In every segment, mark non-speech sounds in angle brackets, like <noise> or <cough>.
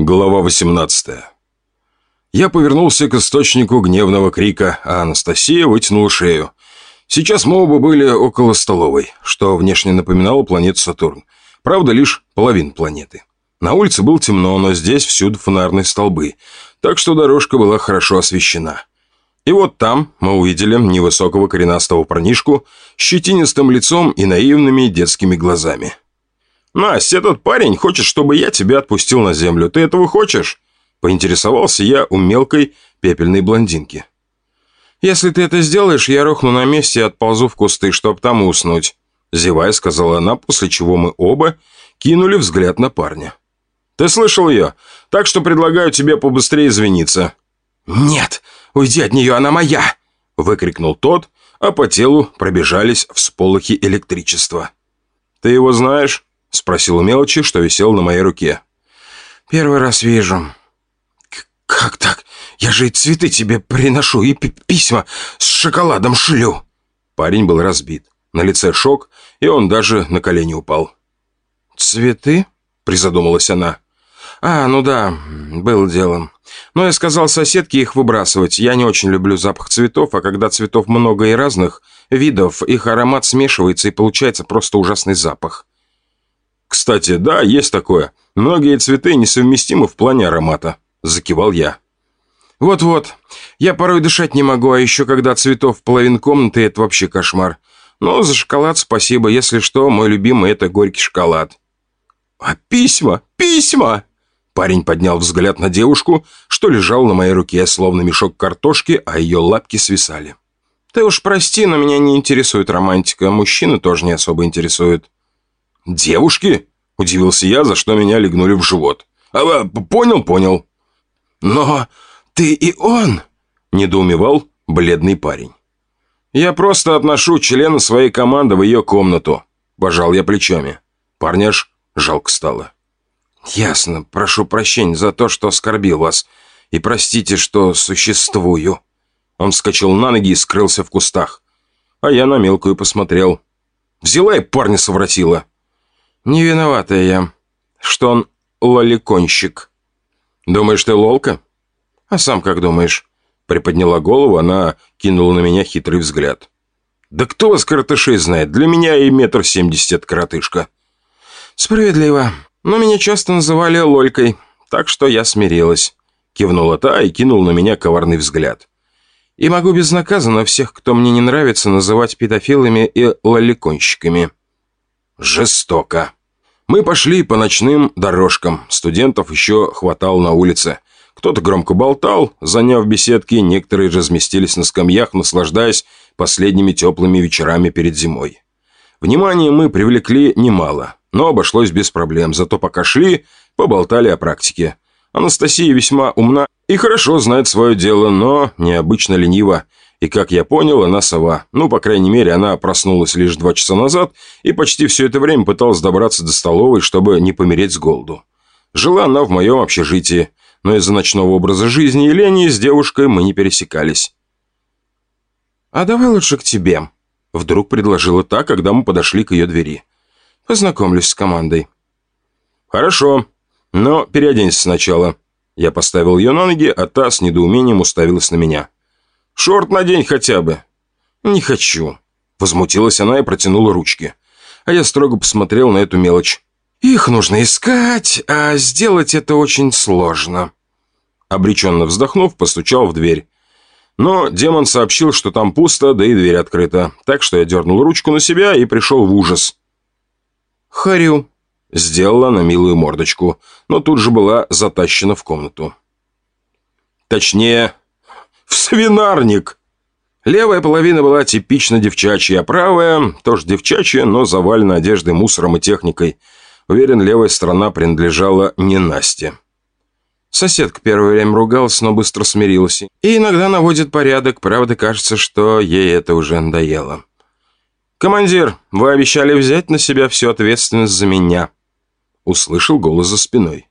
Глава 18 Я повернулся к источнику гневного крика, а Анастасия вытянула шею. Сейчас мы оба были около столовой, что внешне напоминало планету Сатурн. Правда, лишь половина планеты. На улице было темно, но здесь всюду фонарные столбы, так что дорожка была хорошо освещена. И вот там мы увидели невысокого коренастого парнишку с щетинистым лицом и наивными детскими глазами. «Настя, этот парень хочет, чтобы я тебя отпустил на землю. Ты этого хочешь?» Поинтересовался я у мелкой пепельной блондинки. «Если ты это сделаешь, я рухну на месте и отползу в кусты, чтоб там уснуть», зевая сказала она, после чего мы оба кинули взгляд на парня. «Ты слышал ее? Так что предлагаю тебе побыстрее извиниться». «Нет, уйди от нее, она моя!» выкрикнул тот, а по телу пробежались всполохи электричества. «Ты его знаешь?» — спросил у мелочи, что висел на моей руке. «Первый раз вижу». «Как так? Я же и цветы тебе приношу, и письма с шоколадом шлю». Парень был разбит. На лице шок, и он даже на колени упал. «Цветы?» — призадумалась она. «А, ну да, было делом. Но я сказал соседке их выбрасывать. Я не очень люблю запах цветов, а когда цветов много и разных видов, их аромат смешивается и получается просто ужасный запах. «Кстати, да, есть такое. Многие цветы несовместимы в плане аромата», – закивал я. «Вот-вот. Я порой дышать не могу, а еще когда цветов половин комнаты – это вообще кошмар. Но за шоколад спасибо. Если что, мой любимый – это горький шоколад». «А письма? Письма!» Парень поднял взгляд на девушку, что лежал на моей руке, словно мешок картошки, а ее лапки свисали. «Ты уж прости, но меня не интересует романтика. Мужчины тоже не особо интересуют». «Девушки?» – удивился я, за что меня легнули в живот. «А, понял, понял». «Но ты и он?» – недоумевал бледный парень. «Я просто отношу члена своей команды в ее комнату», – пожал я плечами. Парняж жалко стало. «Ясно. Прошу прощения за то, что оскорбил вас. И простите, что существую». Он вскочил на ноги и скрылся в кустах. А я на мелкую посмотрел. Взяла и парня совратила. Не виноватая я, что он лоликонщик. Думаешь, ты лолка? А сам как думаешь? Приподняла голову, она кинула на меня хитрый взгляд. Да кто вас, коротышей, знает? Для меня и метр семьдесят коротышка. Справедливо. Но меня часто называли лолькой, так что я смирилась. Кивнула та и кинул на меня коварный взгляд. И могу безнаказанно всех, кто мне не нравится, называть педофилами и лоликонщиками. Жестоко. Мы пошли по ночным дорожкам. Студентов еще хватало на улице. Кто-то громко болтал, заняв беседки, некоторые разместились на скамьях, наслаждаясь последними теплыми вечерами перед зимой. Внимание мы привлекли немало, но обошлось без проблем, зато пока шли, поболтали о практике. Анастасия весьма умна и хорошо знает свое дело, но необычно ленива – и, как я понял, она сова. Ну, по крайней мере, она проснулась лишь два часа назад и почти все это время пыталась добраться до столовой, чтобы не помереть с голоду. Жила она в моем общежитии, но из-за ночного образа жизни и лени с девушкой мы не пересекались. «А давай лучше к тебе», — вдруг предложила та, когда мы подошли к ее двери. «Познакомлюсь с командой». «Хорошо, но переоденься сначала». Я поставил ее на ноги, а та с недоумением уставилась на меня. Шорт надень хотя бы». «Не хочу», — возмутилась она и протянула ручки. А я строго посмотрел на эту мелочь. «Их нужно искать, а сделать это очень сложно». Обреченно вздохнув, постучал в дверь. Но демон сообщил, что там пусто, да и дверь открыта. Так что я дернул ручку на себя и пришел в ужас. «Харю», — сделала на милую мордочку, но тут же была затащена в комнату. Точнее, в свинарник. Левая половина была типично девчачья, а правая тоже девчачья, но завалена одеждой, мусором и техникой. Уверен, левая сторона принадлежала не Насте. Соседка первое время ругалась, но быстро смирилась. И иногда наводит порядок, правда, кажется, что ей это уже надоело. «Командир, вы обещали взять на себя всю ответственность за меня», — услышал голос за спиной.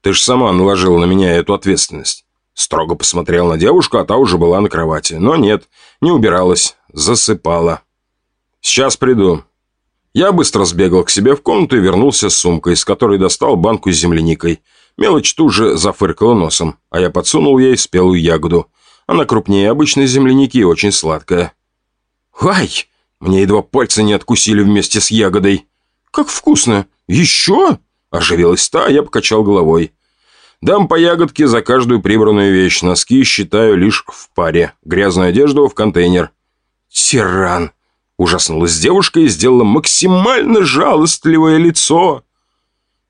«Ты ж сама наложила на меня эту ответственность». Строго посмотрел на девушку, а та уже была на кровати. Но нет, не убиралась, засыпала. «Сейчас приду». Я быстро сбегал к себе в комнату и вернулся с сумкой, из которой достал банку с земляникой. Мелочь тут же зафыркала носом, а я подсунул ей спелую ягоду. Она крупнее обычной земляники и очень сладкая. «Ай!» Мне едва пальцы не откусили вместе с ягодой. «Как вкусно! Еще?» Оживилась та, а я покачал головой. «Дам по ягодке за каждую прибранную вещь. Носки считаю лишь в паре. Грязную одежду в контейнер». «Тиран!» Ужаснулась девушка и сделала максимально жалостливое лицо.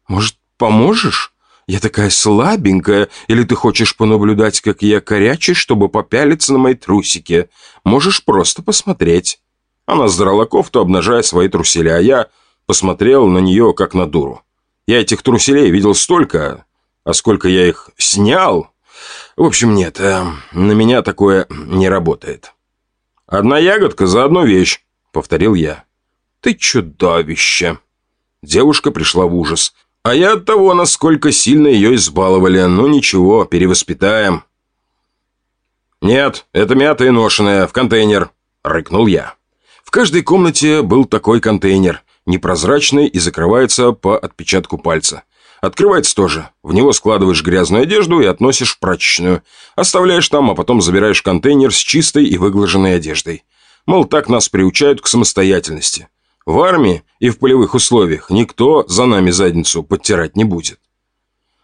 «Может, поможешь? Я такая слабенькая, или ты хочешь понаблюдать, как я корячий, чтобы попялиться на мои трусики? Можешь просто посмотреть». Она сдрала кофту, обнажая свои труселя, а я посмотрел на нее, как на дуру. Я этих труселей видел столько, а сколько я их снял... В общем, нет, э, на меня такое не работает. «Одна ягодка за одну вещь», — повторил я. «Ты чудовище!» Девушка пришла в ужас. А я от того, насколько сильно ее избаловали. Ну ничего, перевоспитаем. «Нет, это мятая и ношеная, в контейнер», — рыкнул я. В каждой комнате был такой контейнер, непрозрачный и закрывается по отпечатку пальца. Открывается тоже. В него складываешь грязную одежду и относишь в прачечную. Оставляешь там, а потом забираешь контейнер с чистой и выглаженной одеждой. Мол, так нас приучают к самостоятельности. В армии и в полевых условиях никто за нами задницу подтирать не будет.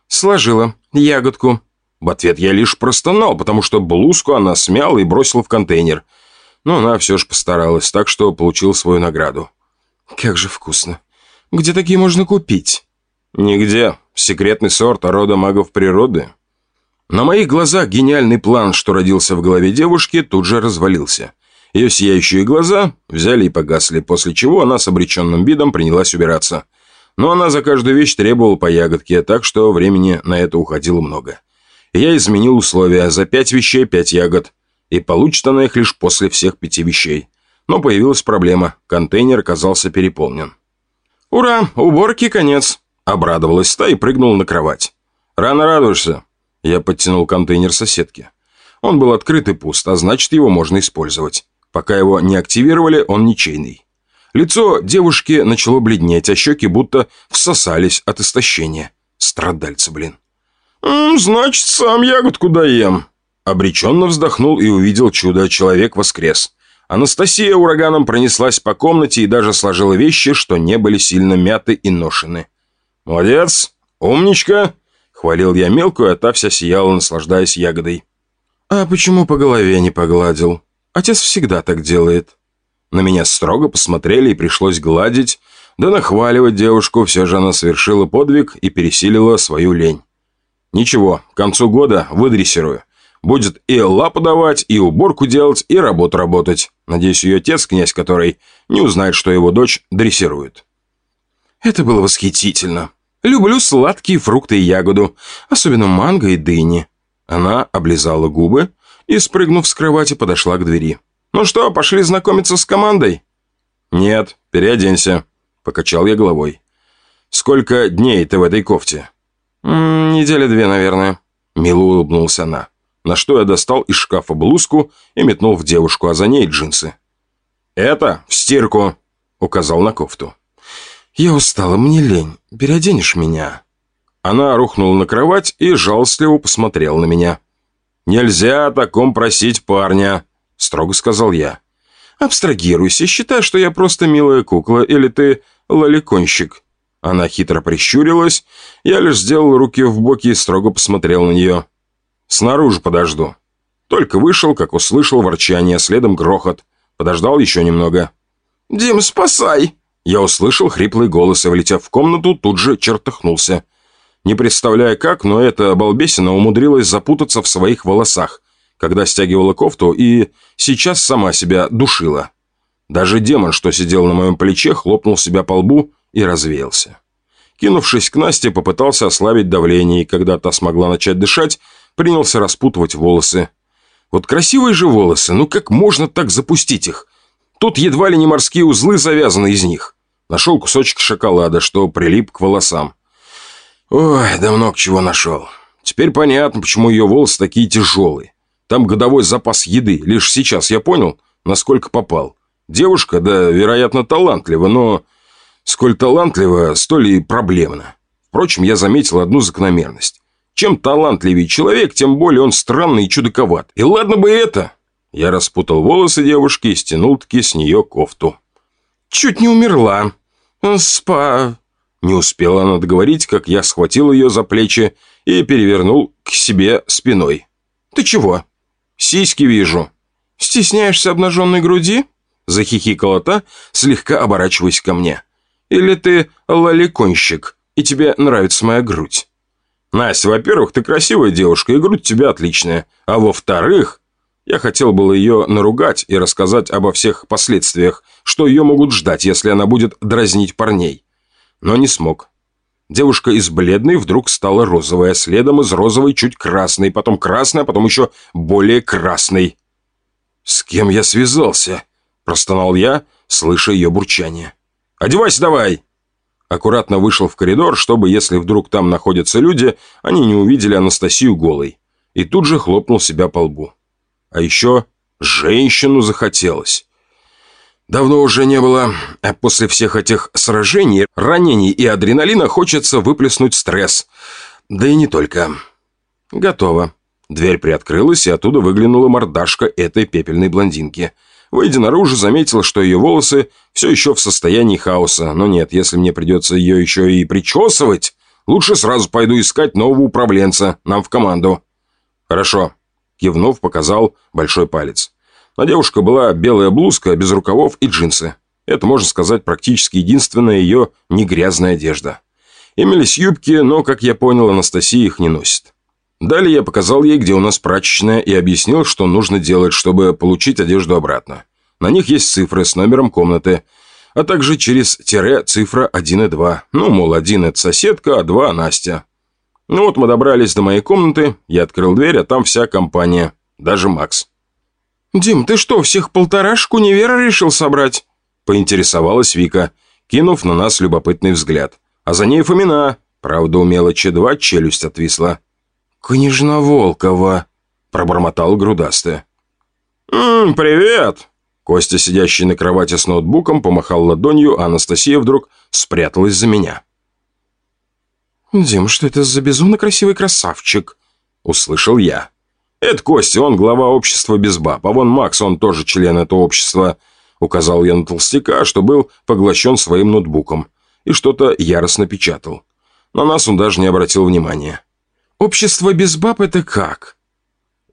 Сложила ягодку. В ответ я лишь простонал, потому что блузку она смяла и бросила в контейнер. Но она все же постаралась, так что получил свою награду. Как же вкусно. Где такие можно купить? Нигде. Секретный сорт рода магов природы. На моих глазах гениальный план, что родился в голове девушки, тут же развалился. Ее сияющие глаза взяли и погасли, после чего она с обреченным видом принялась убираться. Но она за каждую вещь требовала по ягодке, так что времени на это уходило много. Я изменил условия. За пять вещей пять ягод. И получит она их лишь после всех пяти вещей. Но появилась проблема. Контейнер оказался переполнен. «Ура! Уборки конец!» Обрадовалась та и прыгнула на кровать. «Рано радуешься!» Я подтянул контейнер соседки. Он был открыт и пуст, а значит, его можно использовать. Пока его не активировали, он ничейный. Лицо девушки начало бледнеть, а щеки будто всосались от истощения. Страдальцы, блин. «Значит, сам ягодку даем». Обреченно вздохнул и увидел чудо. Человек воскрес. Анастасия ураганом пронеслась по комнате и даже сложила вещи, что не были сильно мяты и ношены. «Молодец! Умничка!» Хвалил я мелкую, а та вся сияла, наслаждаясь ягодой. «А почему по голове не погладил? Отец всегда так делает». На меня строго посмотрели и пришлось гладить, да нахваливать девушку, все же она совершила подвиг и пересилила свою лень. «Ничего, к концу года выдрессирую. Будет и лапу давать, и уборку делать, и работу работать. Надеюсь, ее отец, князь который, не узнает, что его дочь дрессирует». Это было восхитительно. Люблю сладкие фрукты и ягоду, особенно манго и дыни. Она облизала губы и, спрыгнув с кровати, подошла к двери. «Ну что, пошли знакомиться с командой?» «Нет, переоденься», — покачал я головой. «Сколько дней ты в этой кофте?» М -м, «Недели две, наверное», — мило улыбнулась она. На что я достал из шкафа блузку и метнул в девушку, а за ней джинсы. «Это в стирку», — указал на кофту. «Я устала, мне лень. Переоденешь меня?» Она рухнула на кровать и жалостливо посмотрела на меня. «Нельзя о таком просить парня», — строго сказал я. «Абстрагируйся, считай, что я просто милая кукла, или ты лоликонщик». Она хитро прищурилась, я лишь сделал руки в боки и строго посмотрел на нее. «Снаружи подожду». Только вышел, как услышал ворчание, следом грохот. Подождал еще немного. «Дим, спасай!» Я услышал хриплый голос и, влетев в комнату, тут же чертыхнулся. Не представляя как, но эта балбесина умудрилась запутаться в своих волосах, когда стягивала кофту и сейчас сама себя душила. Даже демон, что сидел на моем плече, хлопнул себя по лбу и развеялся. Кинувшись к Насте, попытался ослабить давление, и когда та смогла начать дышать, принялся распутывать волосы. Вот красивые же волосы, ну как можно так запустить их? Тут едва ли не морские узлы завязаны из них. Нашел кусочек шоколада, что прилип к волосам. Ой, да много чего нашел. Теперь понятно, почему ее волосы такие тяжелые. Там годовой запас еды. Лишь сейчас я понял, насколько попал. Девушка, да, вероятно, талантлива, но... Сколь талантлива, столь и проблемна. Впрочем, я заметил одну закономерность. Чем талантливее человек, тем более он странный и чудаковат. И ладно бы это. Я распутал волосы девушки и стянул-таки с нее кофту. «Чуть не умерла. Спа...» Не успела она договорить, как я схватил ее за плечи и перевернул к себе спиной. «Ты чего?» «Сиськи вижу». «Стесняешься обнаженной груди?» Захихикала та, слегка оборачиваясь ко мне. «Или ты лоликонщик, и тебе нравится моя грудь?» «Настя, во-первых, ты красивая девушка, и грудь у тебя отличная. А во-вторых, я хотел было ее наругать и рассказать обо всех последствиях, что ее могут ждать, если она будет дразнить парней. Но не смог. Девушка из бледной вдруг стала розовая, следом из розовой чуть красной, потом красная, потом еще более красной. «С кем я связался?» – простонал я, слыша ее бурчание. «Одевайся давай!» Аккуратно вышел в коридор, чтобы, если вдруг там находятся люди, они не увидели Анастасию голой. И тут же хлопнул себя по лбу. А еще женщину захотелось. Давно уже не было, а после всех этих сражений, ранений и адреналина хочется выплеснуть стресс. Да и не только. Готово. Дверь приоткрылась, и оттуда выглянула мордашка этой пепельной блондинки. Выйдя наружу, заметил, что ее волосы все еще в состоянии хаоса. Но нет, если мне придется ее еще и причесывать, лучше сразу пойду искать нового управленца, нам в команду. Хорошо. Кивнув, показал большой палец. На девушке была белая блузка, без рукавов и джинсы. Это, можно сказать, практически единственная ее негрязная одежда. Имелись юбки, но, как я понял, Анастасия их не носит. Далее я показал ей, где у нас прачечная, и объяснил, что нужно делать, чтобы получить одежду обратно. На них есть цифры с номером комнаты, а также через тире цифра 1 и 2. Ну, мол, 1 – это соседка, а 2 – Настя. Ну вот мы добрались до моей комнаты, я открыл дверь, а там вся компания, даже Макс. «Дим, ты что, всех полторашку универа решил собрать?» Поинтересовалась Вика, кинув на нас любопытный взгляд. А за ней Фомина. Правда, у мелочи два челюсть отвисла. «Княжна Волкова», — пробормотал грудастая. «Ммм, привет!» Костя, сидящий на кровати с ноутбуком, помахал ладонью, а Анастасия вдруг спряталась за меня. «Дим, что это за безумно красивый красавчик?» — услышал я. «Это Костя, он глава общества без баб, а вон Макс, он тоже член этого общества», указал я на толстяка, что был поглощен своим ноутбуком, и что-то яростно печатал. На нас он даже не обратил внимания. «Общество без баб – это как?»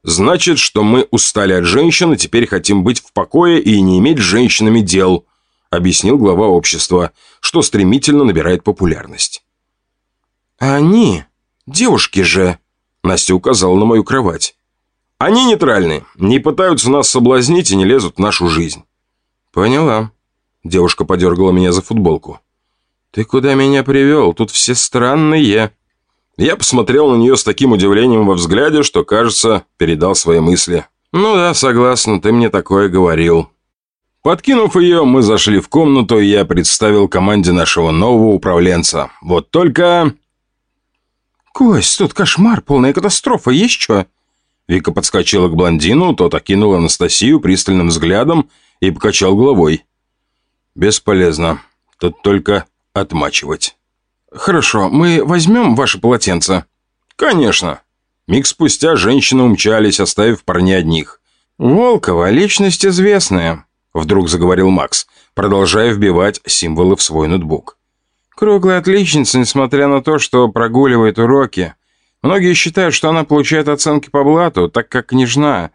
«Значит, что мы устали от женщин и теперь хотим быть в покое и не иметь с женщинами дел», объяснил глава общества, что стремительно набирает популярность. «А они? Девушки же!» Настя указала на мою кровать. Они нейтральны, не пытаются нас соблазнить и не лезут в нашу жизнь». «Поняла». Девушка подергала меня за футболку. «Ты куда меня привел? Тут все странные». Я посмотрел на нее с таким удивлением во взгляде, что, кажется, передал свои мысли. «Ну да, согласна, ты мне такое говорил». Подкинув ее, мы зашли в комнату, и я представил команде нашего нового управленца. Вот только... «Кость, тут кошмар, полная катастрофа, есть что?» Вика подскочила к блондину, тот окинул Анастасию пристальным взглядом и покачал головой. «Бесполезно. Тут только отмачивать». «Хорошо, мы возьмем ваше полотенце?» «Конечно». Миг спустя женщины умчались, оставив парней одних. «Волкова – личность известная», – вдруг заговорил Макс, продолжая вбивать символы в свой ноутбук. «Круглая отличница, несмотря на то, что прогуливает уроки. Многие считают, что она получает оценки по блату, так как княжна.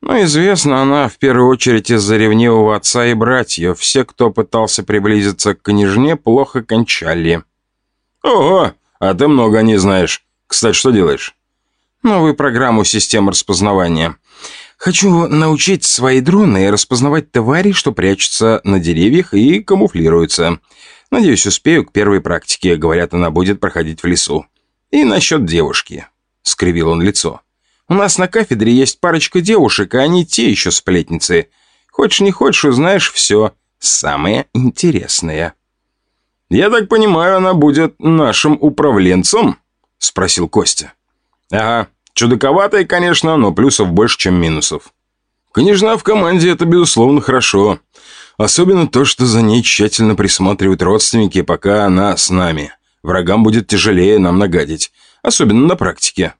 Но известна она в первую очередь из-за ревнивого отца и братьев. Все, кто пытался приблизиться к княжне, плохо кончали. «Ого, а ты много о ней знаешь. Кстати, что делаешь?» «Новую программу системы распознавания. Хочу научить свои дроны распознавать твари, что прячутся на деревьях и камуфлируются. Надеюсь, успею к первой практике. Говорят, она будет проходить в лесу. «И насчет девушки», — скривил он лицо. «У нас на кафедре есть парочка девушек, а они те еще сплетницы. Хочешь не хочешь, узнаешь все. Самое интересное». «Я так понимаю, она будет нашим управленцем?» — спросил Костя. «Ага, чудаковатая, конечно, но плюсов больше, чем минусов. Княжна в команде — это, безусловно, хорошо. Особенно то, что за ней тщательно присматривают родственники, пока она с нами. Врагам будет тяжелее нам нагадить, особенно на практике».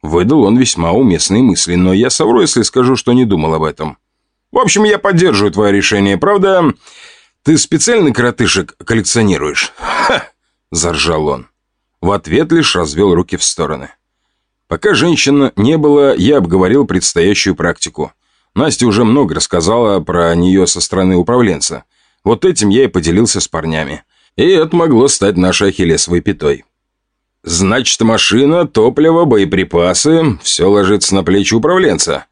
Выдал он весьма уместные мысли, но я совру, если скажу, что не думал об этом. «В общем, я поддерживаю твое решение. Правда, ты специально коротышек коллекционируешь?» «Ха!» – заржал он. В ответ лишь развел руки в стороны. Пока женщин не было, я обговорил предстоящую практику. Настя уже много рассказала про нее со стороны управленца. Вот этим я и поделился с парнями. И это могло стать нашей ахиллесовой пятой. Значит, машина, топливо, боеприпасы – все ложится на плечи управленца.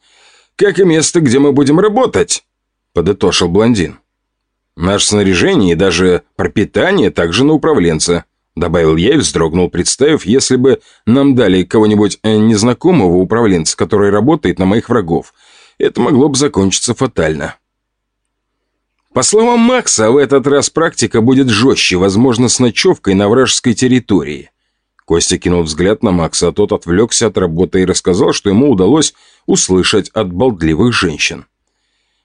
Как и место, где мы будем работать, подытошил блондин. Наше снаряжение и даже пропитание также на управленца, добавил я и вздрогнул, представив, если бы нам дали кого-нибудь э, незнакомого управленца, который работает на моих врагов. Это могло бы закончиться фатально. По словам Макса, в этот раз практика будет жестче, возможно, с ночевкой на вражеской территории. Костя кинул взгляд на Макса, а тот отвлекся от работы и рассказал, что ему удалось услышать от болтливых женщин.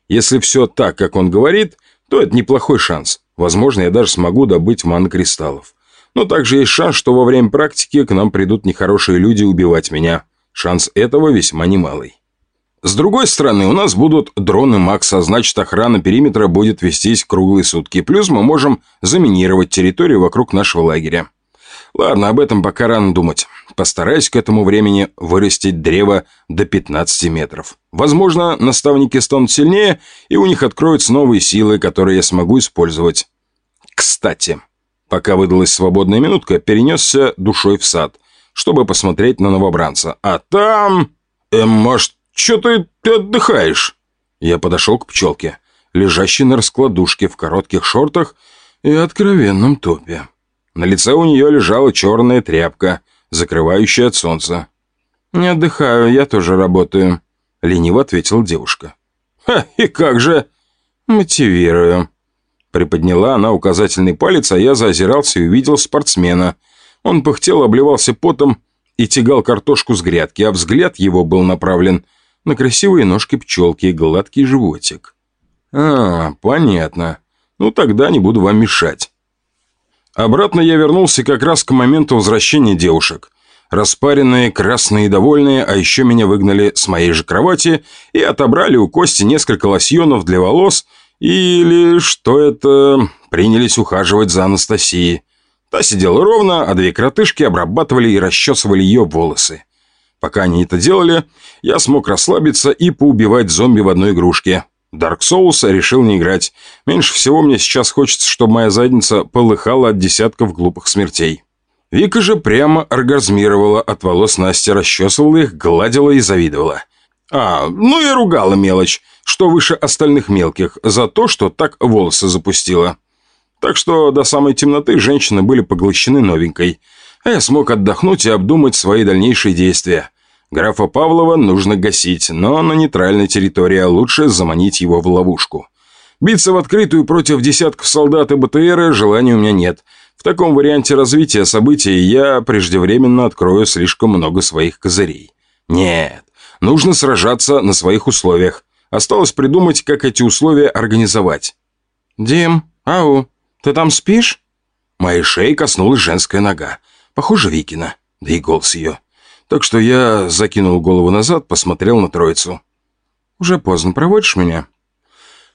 Если все так, как он говорит, то это неплохой шанс. Возможно, я даже смогу добыть ман-кристаллов. Но также есть шанс, что во время практики к нам придут нехорошие люди убивать меня. Шанс этого весьма немалый. С другой стороны, у нас будут дроны Макса, значит охрана периметра будет вестись круглые сутки. Плюс мы можем заминировать территорию вокруг нашего лагеря. Ладно, об этом пока рано думать. Постараюсь к этому времени вырастить древо до 15 метров. Возможно, наставники станут сильнее, и у них откроются новые силы, которые я смогу использовать. Кстати, пока выдалась свободная минутка, перенесся душой в сад, чтобы посмотреть на новобранца. А там... Э, может, что ты, ты отдыхаешь? Я подошел к пчелке, лежащей на раскладушке в коротких шортах и откровенном топе. На лице у нее лежала черная тряпка, закрывающая от солнца. «Не отдыхаю, я тоже работаю», — лениво ответила девушка. «Ха, и как же?» «Мотивирую». Приподняла она указательный палец, а я заозирался и увидел спортсмена. Он пыхтел, обливался потом и тягал картошку с грядки, а взгляд его был направлен на красивые ножки пчелки и гладкий животик. «А, понятно. Ну, тогда не буду вам мешать». Обратно я вернулся как раз к моменту возвращения девушек. Распаренные, красные и довольные, а еще меня выгнали с моей же кровати и отобрали у Кости несколько лосьонов для волос или, что это, принялись ухаживать за Анастасией. Та сидела ровно, а две кротышки обрабатывали и расчесывали ее волосы. Пока они это делали, я смог расслабиться и поубивать зомби в одной игрушке. Dark Souls решил не играть. Меньше всего мне сейчас хочется, чтобы моя задница полыхала от десятков глупых смертей. Вика же прямо оргазмировала от волос Насти, расчесывала их, гладила и завидовала. А, ну и ругала мелочь, что выше остальных мелких, за то, что так волосы запустила. Так что до самой темноты женщины были поглощены новенькой. А я смог отдохнуть и обдумать свои дальнейшие действия. Графа Павлова нужно гасить, но на нейтральной территории, а лучше заманить его в ловушку. Биться в открытую против десятков солдат и БТРа желания у меня нет. В таком варианте развития событий я преждевременно открою слишком много своих козырей. Нет, нужно сражаться на своих условиях. Осталось придумать, как эти условия организовать. «Дим, ау, ты там спишь?» Моей шеи коснулась женская нога. Похоже, Викина. Да и голос ее. Так что я закинул голову назад, посмотрел на троицу. «Уже поздно. Проводишь меня?»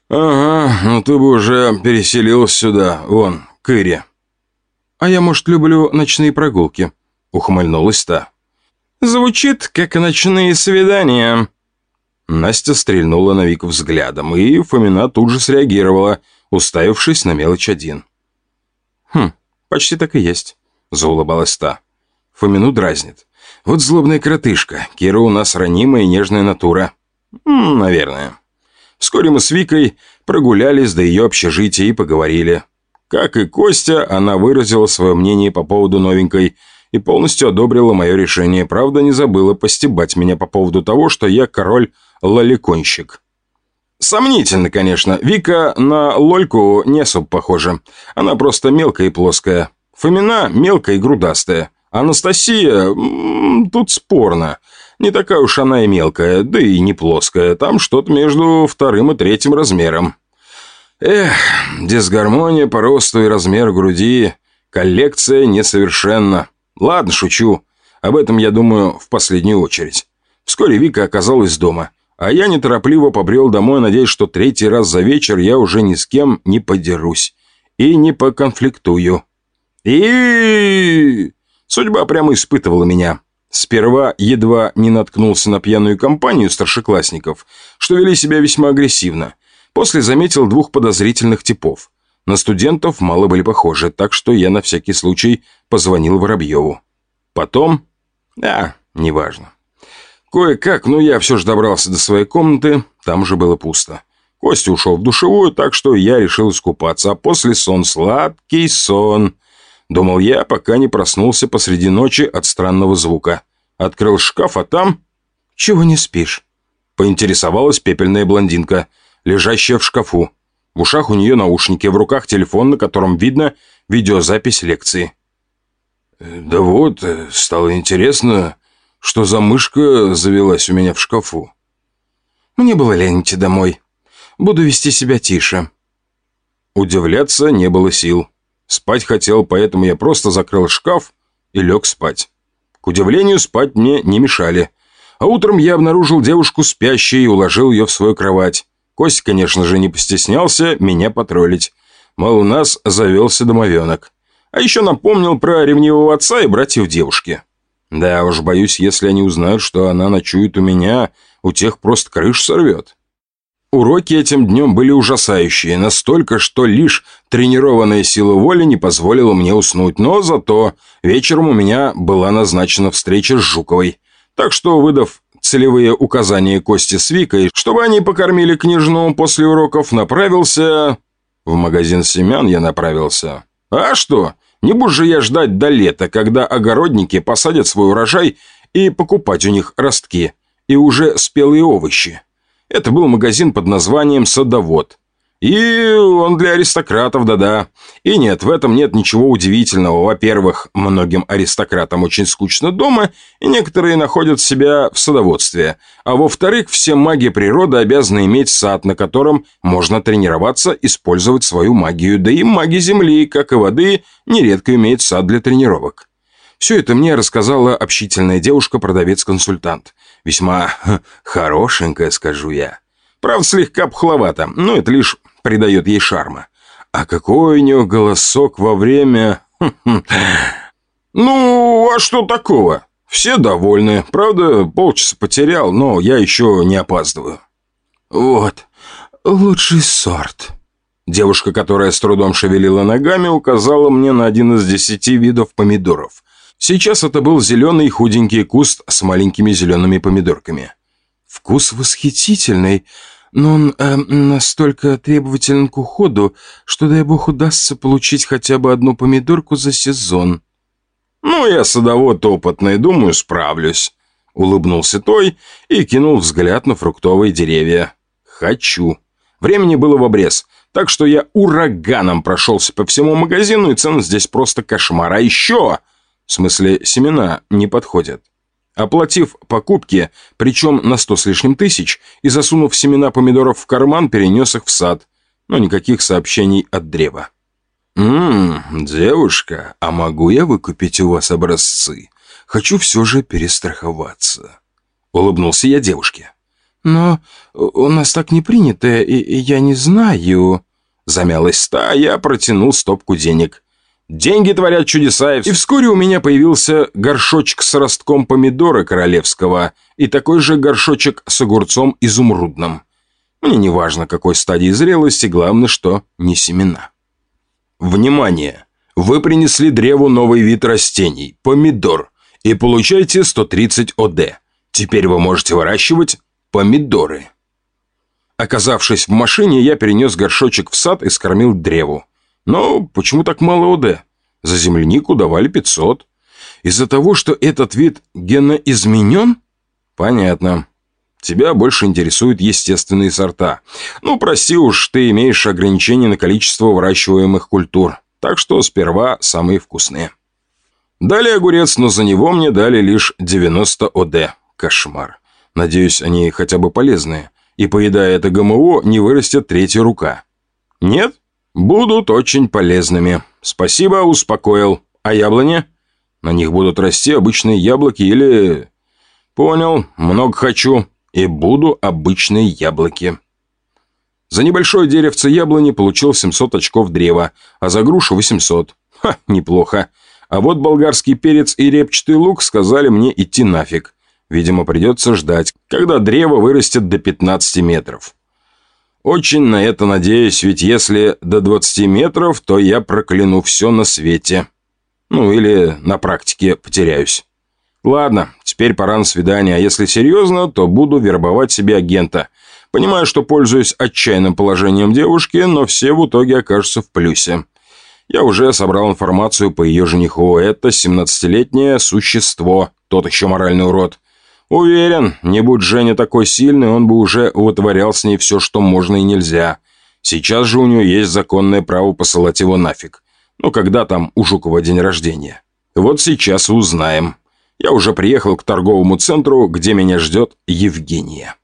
«Ага, ну ты бы уже переселился сюда, вон, к Ире». «А я, может, люблю ночные прогулки», — ухмыльнулась та. «Звучит, как ночные свидания». Настя стрельнула на Вику взглядом, и Фомина тут же среагировала, уставившись на мелочь один. «Хм, почти так и есть», — заулыбалась та. Фомину дразнит. Вот злобная кротышка. Кира у нас ранимая и нежная натура. наверное. Вскоре мы с Викой прогулялись до ее общежития и поговорили. Как и Костя, она выразила свое мнение по поводу новенькой и полностью одобрила мое решение. Правда, не забыла постебать меня по поводу того, что я король-лоликонщик. Сомнительно, конечно. Вика на Лольку не особо похожа. Она просто мелкая и плоская. Фомина мелкая и грудастая. Анастасия... Тут спорно. Не такая уж она и мелкая, да и не плоская. Там что-то между вторым и третьим размером. Эх, дисгармония по росту и размеру груди, Коллекция несовершенна. Ладно, шучу. Об этом я думаю в последнюю очередь. Вскоре Вика оказалась дома, а я неторопливо побрел домой, надеясь, что третий раз за вечер я уже ни с кем не подерусь и не поконфликтую. И судьба прямо испытывала меня. Сперва едва не наткнулся на пьяную компанию старшеклассников, что вели себя весьма агрессивно. После заметил двух подозрительных типов. На студентов мало были похожи, так что я на всякий случай позвонил Воробьеву. Потом... А, неважно. Кое-как, но я все же добрался до своей комнаты, там же было пусто. Костя ушел в душевую, так что я решил искупаться, а после сон, сладкий сон. Думал я, пока не проснулся посреди ночи от странного звука. Открыл шкаф, а там... «Чего не спишь?» Поинтересовалась пепельная блондинка, лежащая в шкафу. В ушах у нее наушники, в руках телефон, на котором видно видеозапись лекции. «Да вот, э, стало интересно, что за мышка завелась у меня в шкафу». «Мне было лень идти домой. Буду вести себя тише». Удивляться не было сил. Спать хотел, поэтому я просто закрыл шкаф и лег спать. К удивлению, спать мне не мешали. А утром я обнаружил девушку спящей и уложил ее в свою кровать. Кость, конечно же, не постеснялся меня потроллить. Мол, у нас завелся домовенок. А еще напомнил про ревнивого отца и братьев девушки. Да уж, боюсь, если они узнают, что она ночует у меня, у тех просто крыш сорвет. Уроки этим днем были ужасающие, настолько, что лишь тренированная сила воли не позволила мне уснуть, но зато вечером у меня была назначена встреча с Жуковой. Так что, выдав целевые указания Кости с Викой, чтобы они покормили княжну после уроков, направился... В магазин семян я направился. А что? Не буду же я ждать до лета, когда огородники посадят свой урожай и покупать у них ростки и уже спелые овощи. Это был магазин под названием «Садовод». И он для аристократов, да-да. И нет, в этом нет ничего удивительного. Во-первых, многим аристократам очень скучно дома, и некоторые находят себя в садоводстве. А во-вторых, все маги природы обязаны иметь сад, на котором можно тренироваться, использовать свою магию. Да и маги земли, как и воды, нередко имеют сад для тренировок. Все это мне рассказала общительная девушка-продавец-консультант. Весьма <laughs> хорошенькая, скажу я. Правда, слегка пхловато, но это лишь придает ей шарма. А какой у нее голосок во время... <laughs> Ну, а что такого? Все довольны. Правда, полчаса потерял, но я еще не опаздываю. Вот, лучший сорт. Девушка, которая с трудом шевелила ногами, указала мне на один из десяти видов помидоров. Сейчас это был зеленый худенький куст с маленькими зелеными помидорками. Вкус восхитительный, но он э, настолько требователен к уходу, что, дай бог, удастся получить хотя бы одну помидорку за сезон. «Ну, я садовод опытный, думаю, справлюсь», — улыбнулся той и кинул взгляд на фруктовые деревья. «Хочу». Времени было в обрез, так что я ураганом прошелся по всему магазину, и цены здесь просто кошмар. А еще в смысле, семена не подходят. Оплатив покупки, причем на сто с лишним тысяч, и засунув семена помидоров в карман, перенес их в сад. Но никаких сообщений от древа. «Ммм, девушка, а могу я выкупить у вас образцы? Хочу все же перестраховаться». Улыбнулся я девушке. «Но у нас так не принято, и я не знаю...» Замялась та, я протянул стопку денег. Деньги творят чудеса, и вскоре у меня появился горшочек с ростком помидора королевского и такой же горшочек с огурцом изумрудным. Мне не важно, какой стадии зрелости, главное, что не семена. Внимание! Вы принесли древу новый вид растений – помидор, и получаете 130 ОД. Теперь вы можете выращивать помидоры. Оказавшись в машине, я перенес горшочек в сад и скормил древу. Но почему так мало ОД? За землянику давали 500. Из-за того, что этот вид геноизменен? Понятно. Тебя больше интересуют естественные сорта. Ну, прости уж, ты имеешь ограничение на количество выращиваемых культур. Так что сперва самые вкусные. Дали огурец, но за него мне дали лишь 90 ОД. Кошмар. Надеюсь, они хотя бы полезные. И поедая это ГМО, не вырастет третья рука. Нет? Будут очень полезными. Спасибо, успокоил. А яблони? На них будут расти обычные яблоки или... Понял, много хочу. И буду обычные яблоки. За небольшое деревце яблони получил 700 очков древа, а за грушу 800. Ха, неплохо. А вот болгарский перец и репчатый лук сказали мне идти нафиг. Видимо, придется ждать, когда древо вырастет до 15 метров. Очень на это надеюсь, ведь если до 20 метров, то я прокляну все на свете. Ну, или на практике потеряюсь. Ладно, теперь пора на свидание, а если серьезно, то буду вербовать себе агента. Понимаю, что пользуюсь отчаянным положением девушки, но все в итоге окажутся в плюсе. Я уже собрал информацию по ее жениху. Это 17-летнее существо, тот еще моральный урод. Уверен, не будь Женя такой сильный, он бы уже вытворял с ней все, что можно и нельзя. Сейчас же у нее есть законное право посылать его нафиг. Ну, когда там у Жукова день рождения? Вот сейчас узнаем. Я уже приехал к торговому центру, где меня ждет Евгения.